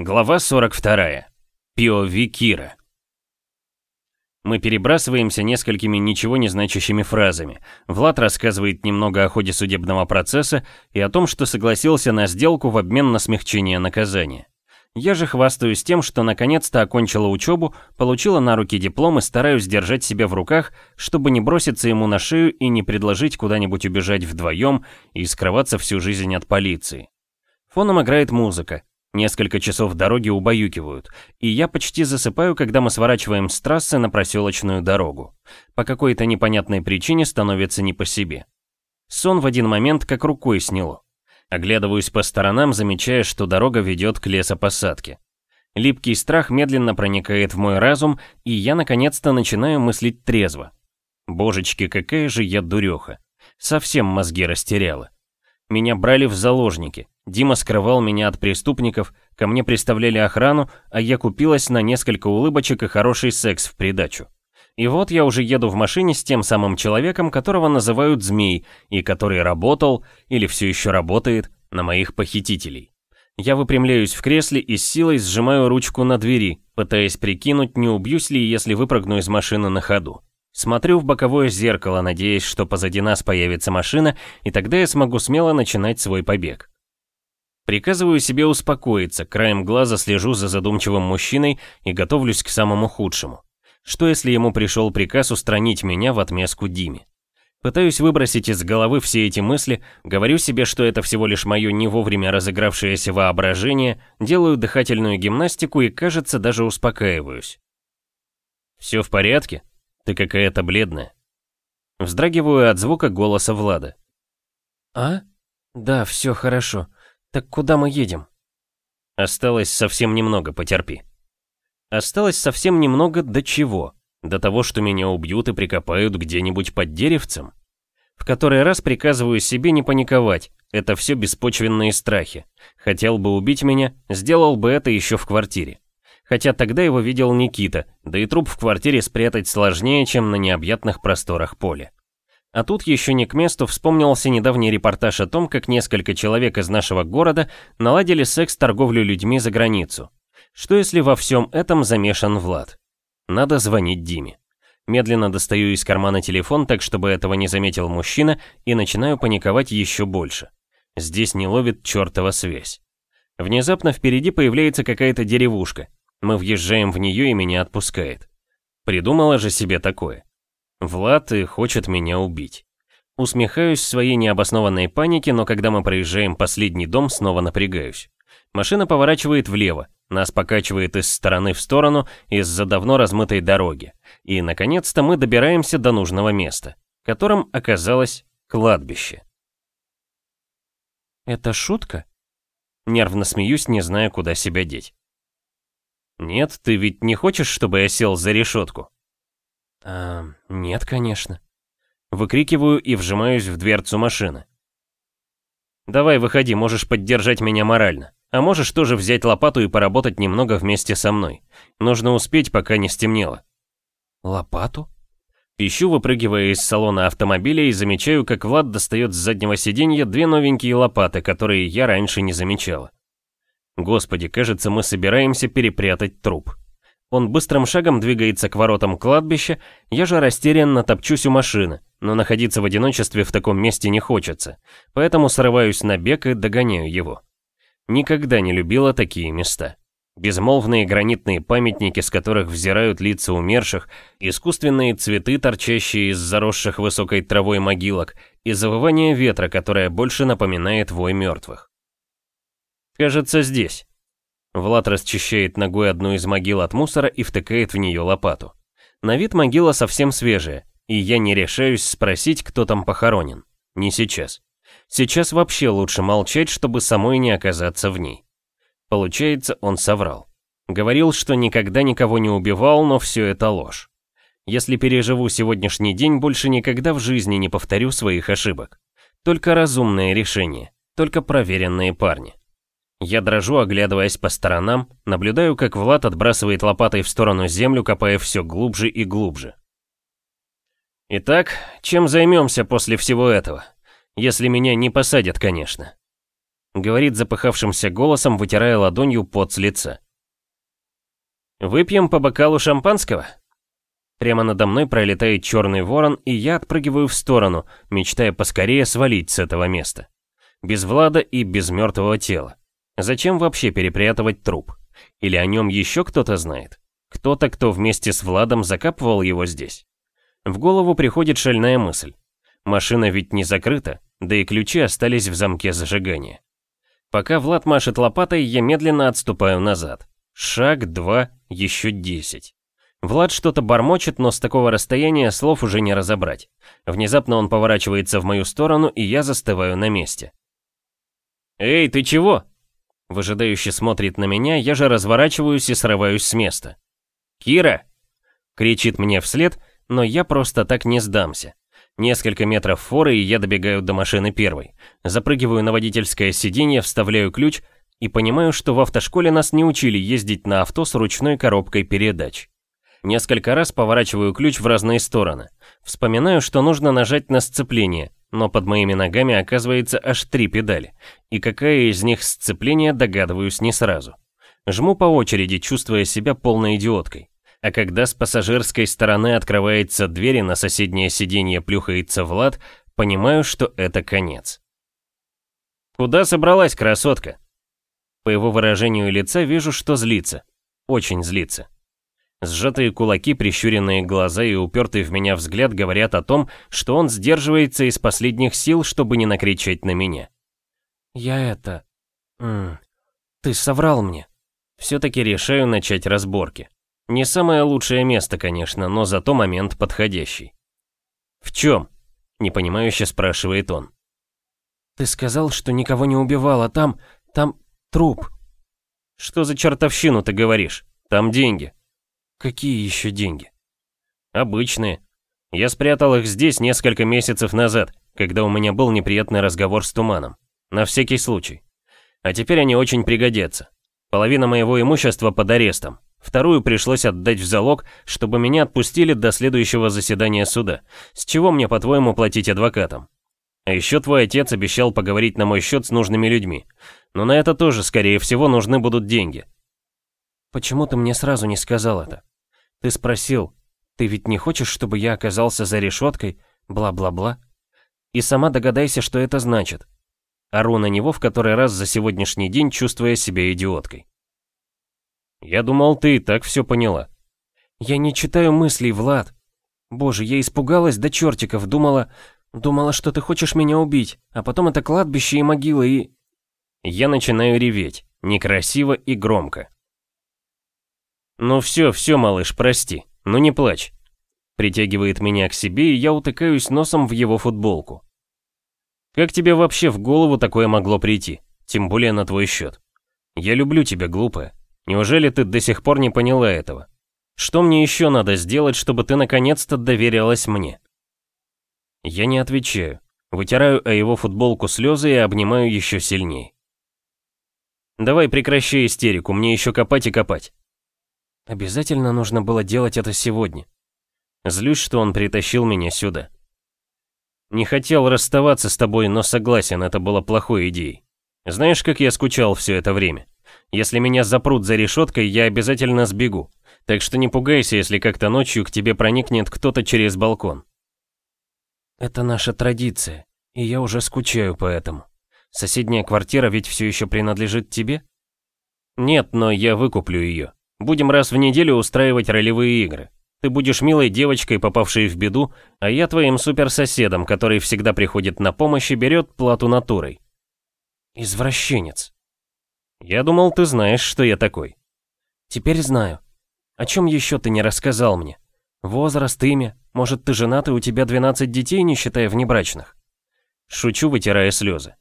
Глава 42. POV Кира. Мы перебрасываемся несколькими ничего не значащими фразами. Влад рассказывает немного о ходе судебного процесса и о том, что согласился на сделку в обмен на смягчение наказания. Я же хвастаюсь тем, что наконец-то окончила учебу, получила на руки диплом и стараюсь держать себя в руках, чтобы не броситься ему на шею и не предложить куда-нибудь убежать вдвоем и скрываться всю жизнь от полиции. Фоном играет музыка, Несколько часов дороги убаюкивают, и я почти засыпаю, когда мы сворачиваем с трассы на проселочную дорогу. По какой-то непонятной причине становится не по себе. Сон в один момент как рукой сняло. Оглядываюсь по сторонам, замечая, что дорога ведет к лесопосадке. Липкий страх медленно проникает в мой разум, и я наконец-то начинаю мыслить трезво. Божечки, какая же я дуреха. Совсем мозги растеряла. Меня брали в заложники. Дима скрывал меня от преступников, ко мне приставляли охрану, а я купилась на несколько улыбочек и хороший секс в придачу. И вот я уже еду в машине с тем самым человеком, которого называют Змей, и который работал, или все еще работает, на моих похитителей. Я выпрямляюсь в кресле и с силой сжимаю ручку на двери, пытаясь прикинуть, не убьюсь ли, если выпрыгну из машины на ходу. Смотрю в боковое зеркало, надеясь, что позади нас появится машина, и тогда я смогу смело начинать свой побег. Приказываю себе успокоиться, краем глаза слежу за задумчивым мужчиной и готовлюсь к самому худшему. Что если ему пришел приказ устранить меня в отместку Диме? Пытаюсь выбросить из головы все эти мысли, говорю себе, что это всего лишь мое не вовремя разыгравшееся воображение, делаю дыхательную гимнастику и, кажется, даже успокаиваюсь. «Все в порядке?» Ты какая-то бледная. Вздрагиваю от звука голоса Влада. А? Да, все хорошо. Так куда мы едем? Осталось совсем немного, потерпи. Осталось совсем немного до чего? До того, что меня убьют и прикопают где-нибудь под деревцем? В который раз приказываю себе не паниковать. Это все беспочвенные страхи. Хотел бы убить меня, сделал бы это еще в квартире. Хотя тогда его видел Никита, да и труп в квартире спрятать сложнее, чем на необъятных просторах поля. А тут еще не к месту вспомнился недавний репортаж о том, как несколько человек из нашего города наладили секс-торговлю людьми за границу. Что если во всем этом замешан Влад? Надо звонить Диме. Медленно достаю из кармана телефон, так чтобы этого не заметил мужчина, и начинаю паниковать еще больше. Здесь не ловит чертова связь. Внезапно впереди появляется какая-то деревушка. Мы въезжаем в нее и меня отпускает. Придумала же себе такое. Влад и хочет меня убить. Усмехаюсь своей необоснованной панике, но когда мы проезжаем последний дом, снова напрягаюсь. Машина поворачивает влево, нас покачивает из стороны в сторону из-за давно размытой дороги. И, наконец-то, мы добираемся до нужного места, которым оказалось кладбище. «Это шутка?» Нервно смеюсь, не зная, куда себя деть. «Нет, ты ведь не хочешь, чтобы я сел за решетку?» «А, нет, конечно». Выкрикиваю и вжимаюсь в дверцу машины. «Давай, выходи, можешь поддержать меня морально. А можешь тоже взять лопату и поработать немного вместе со мной. Нужно успеть, пока не стемнело». «Лопату?» Пищу, выпрыгивая из салона автомобиля и замечаю, как Влад достает с заднего сиденья две новенькие лопаты, которые я раньше не замечала. Господи, кажется, мы собираемся перепрятать труп. Он быстрым шагом двигается к воротам кладбища, я же растерянно топчусь у машины, но находиться в одиночестве в таком месте не хочется, поэтому срываюсь на бег и догоняю его. Никогда не любила такие места. Безмолвные гранитные памятники, с которых взирают лица умерших, искусственные цветы, торчащие из заросших высокой травой могилок, и завывание ветра, которое больше напоминает вой мертвых. Кажется, здесь. Влад расчищает ногой одну из могил от мусора и втыкает в нее лопату. На вид могила совсем свежая, и я не решаюсь спросить, кто там похоронен. Не сейчас. Сейчас вообще лучше молчать, чтобы самой не оказаться в ней. Получается, он соврал. Говорил, что никогда никого не убивал, но все это ложь. Если переживу сегодняшний день, больше никогда в жизни не повторю своих ошибок. Только разумное решение, только проверенные парни. Я дрожу, оглядываясь по сторонам, наблюдаю, как Влад отбрасывает лопатой в сторону землю, копая все глубже и глубже. Итак, чем займемся после всего этого? Если меня не посадят, конечно. говорит запыхавшимся голосом, вытирая ладонью пот с лица. «Выпьем по бокалу шампанского?» Прямо надо мной пролетает черный ворон, и я отпрыгиваю в сторону, мечтая поскорее свалить с этого места. Без Влада и без мертвого тела. Зачем вообще перепрятывать труп? Или о нем еще кто-то знает? Кто-то, кто вместе с Владом закапывал его здесь? В голову приходит шальная мысль. Машина ведь не закрыта, да и ключи остались в замке зажигания. Пока Влад машет лопатой, я медленно отступаю назад. Шаг, два, еще десять. Влад что-то бормочет, но с такого расстояния слов уже не разобрать. Внезапно он поворачивается в мою сторону, и я застываю на месте. «Эй, ты чего?» Выжидающе смотрит на меня, я же разворачиваюсь и срываюсь с места. «Кира!» Кричит мне вслед, но я просто так не сдамся. Несколько метров форы, и я добегаю до машины первой. Запрыгиваю на водительское сиденье, вставляю ключ и понимаю, что в автошколе нас не учили ездить на авто с ручной коробкой передач. Несколько раз поворачиваю ключ в разные стороны. Вспоминаю, что нужно нажать на сцепление, но под моими ногами оказывается аж три педали. И какая из них сцепление, догадываюсь не сразу. Жму по очереди, чувствуя себя полной идиоткой. А когда с пассажирской стороны открывается дверь и на соседнее сиденье плюхается Влад, понимаю, что это конец. «Куда собралась, красотка?» По его выражению лица вижу, что злится. Очень злится. Сжатые кулаки, прищуренные глаза и упертый в меня взгляд говорят о том, что он сдерживается из последних сил, чтобы не накричать на меня. «Я это... М -м, ты соврал мне». Все-таки решаю начать разборки. Не самое лучшее место, конечно, но зато момент подходящий. «В чем?» — непонимающе спрашивает он. «Ты сказал, что никого не убивал, а там... там труп». «Что за чертовщину ты говоришь? Там деньги». Какие еще деньги? Обычные. Я спрятал их здесь несколько месяцев назад, когда у меня был неприятный разговор с Туманом. На всякий случай. А теперь они очень пригодятся. Половина моего имущества под арестом. Вторую пришлось отдать в залог, чтобы меня отпустили до следующего заседания суда. С чего мне, по-твоему, платить адвокатам? А еще твой отец обещал поговорить на мой счет с нужными людьми. Но на это тоже, скорее всего, нужны будут деньги. Почему ты мне сразу не сказал это? Ты спросил, ты ведь не хочешь, чтобы я оказался за решеткой, бла-бла-бла? И сама догадайся, что это значит. Ору на него в который раз за сегодняшний день, чувствуя себя идиоткой. Я думал, ты и так все поняла. Я не читаю мыслей, Влад. Боже, я испугалась до чертиков, думала... Думала, что ты хочешь меня убить, а потом это кладбище и могила и... Я начинаю реветь, некрасиво и громко. «Ну все, все, малыш, прости. Ну не плачь». Притягивает меня к себе, и я утыкаюсь носом в его футболку. «Как тебе вообще в голову такое могло прийти? Тем более на твой счет. Я люблю тебя, глупая. Неужели ты до сих пор не поняла этого? Что мне еще надо сделать, чтобы ты наконец-то доверилась мне?» Я не отвечаю. Вытираю о его футболку слезы и обнимаю еще сильнее. «Давай прекращай истерику, мне еще копать и копать». Обязательно нужно было делать это сегодня. Злюсь, что он притащил меня сюда. Не хотел расставаться с тобой, но согласен, это было плохой идеей. Знаешь, как я скучал все это время? Если меня запрут за решеткой, я обязательно сбегу. Так что не пугайся, если как-то ночью к тебе проникнет кто-то через балкон. Это наша традиция, и я уже скучаю по этому. Соседняя квартира ведь все еще принадлежит тебе? Нет, но я выкуплю ее. Будем раз в неделю устраивать ролевые игры. Ты будешь милой девочкой, попавшей в беду, а я твоим суперсоседом, который всегда приходит на помощь и берет плату натурой. Извращенец. Я думал, ты знаешь, что я такой. Теперь знаю. О чем еще ты не рассказал мне? Возраст, имя, может, ты женат и у тебя 12 детей, не считая внебрачных? Шучу, вытирая слезы.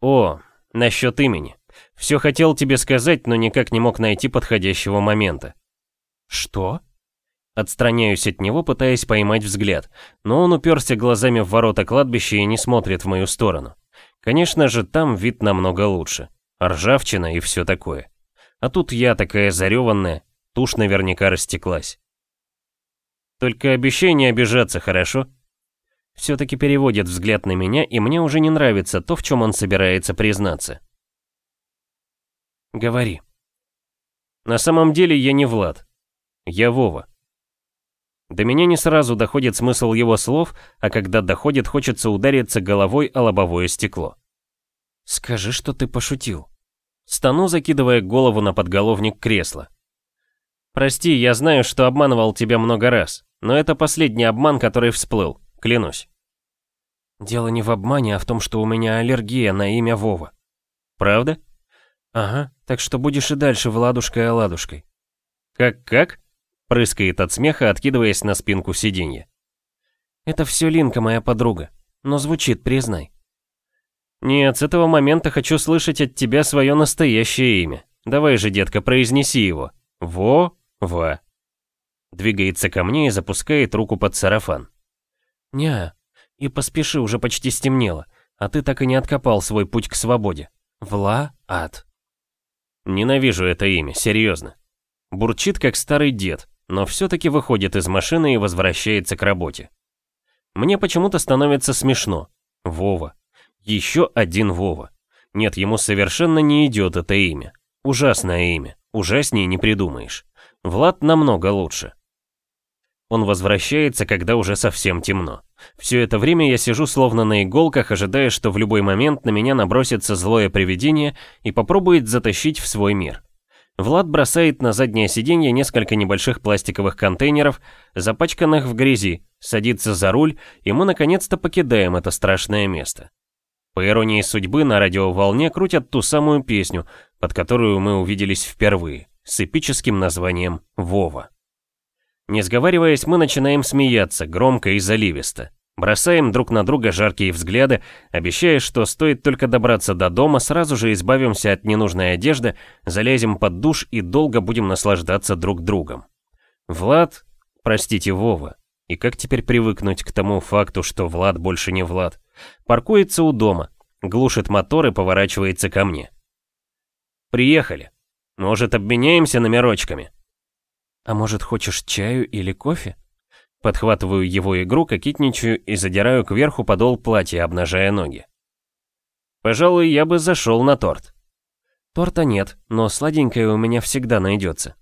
О, насчет имени. Все хотел тебе сказать, но никак не мог найти подходящего момента. Что? Отстраняюсь от него, пытаясь поймать взгляд, но он уперся глазами в ворота кладбища и не смотрит в мою сторону. Конечно же, там вид намного лучше. Ржавчина и все такое. А тут я такая зареванная, тушь наверняка растеклась. Только обещай не обижаться, хорошо? Все-таки переводит взгляд на меня, и мне уже не нравится то, в чем он собирается признаться. Говори. На самом деле я не Влад. Я Вова. До меня не сразу доходит смысл его слов, а когда доходит, хочется удариться головой о лобовое стекло. Скажи, что ты пошутил. Стану, закидывая голову на подголовник кресла. Прости, я знаю, что обманывал тебя много раз, но это последний обман, который всплыл, клянусь. Дело не в обмане, а в том, что у меня аллергия на имя Вова. Правда? Ага, так что будешь и дальше Владушкой-оладушкой. Как-как? Прыскает от смеха, откидываясь на спинку сиденья. Это все Линка, моя подруга. Но звучит, признай. Нет, с этого момента хочу слышать от тебя свое настоящее имя. Давай же, детка, произнеси его. Во-ва. Двигается ко мне и запускает руку под сарафан. Ня, и поспеши, уже почти стемнело, а ты так и не откопал свой путь к свободе. Вла-ад. Ненавижу это имя, серьезно. Бурчит, как старый дед, но все-таки выходит из машины и возвращается к работе. Мне почему-то становится смешно. Вова. Еще один Вова. Нет, ему совершенно не идет это имя. Ужасное имя. Ужаснее не придумаешь. Влад намного лучше. Он возвращается, когда уже совсем темно. Все это время я сижу словно на иголках, ожидая, что в любой момент на меня набросится злое привидение и попробует затащить в свой мир. Влад бросает на заднее сиденье несколько небольших пластиковых контейнеров, запачканных в грязи, садится за руль, и мы наконец-то покидаем это страшное место. По иронии судьбы, на радиоволне крутят ту самую песню, под которую мы увиделись впервые, с эпическим названием «Вова». Не сговариваясь, мы начинаем смеяться, громко и заливисто. Бросаем друг на друга жаркие взгляды, обещая, что стоит только добраться до дома, сразу же избавимся от ненужной одежды, залезем под душ и долго будем наслаждаться друг другом. Влад, простите, Вова, и как теперь привыкнуть к тому факту, что Влад больше не Влад, паркуется у дома, глушит мотор и поворачивается ко мне. Приехали. Может, обменяемся номерочками? А может, хочешь чаю или кофе? Подхватываю его игру, кокетничаю и задираю кверху подол платья, обнажая ноги. Пожалуй, я бы зашел на торт. Торта нет, но сладенькое у меня всегда найдется.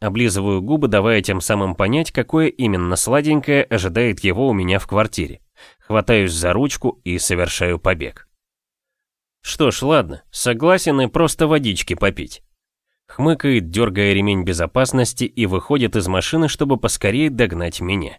Облизываю губы, давая тем самым понять, какое именно сладенькое ожидает его у меня в квартире. Хватаюсь за ручку и совершаю побег. Что ж, ладно, согласен и просто водички попить. Хмыкает, дергая ремень безопасности и выходит из машины, чтобы поскорее догнать меня.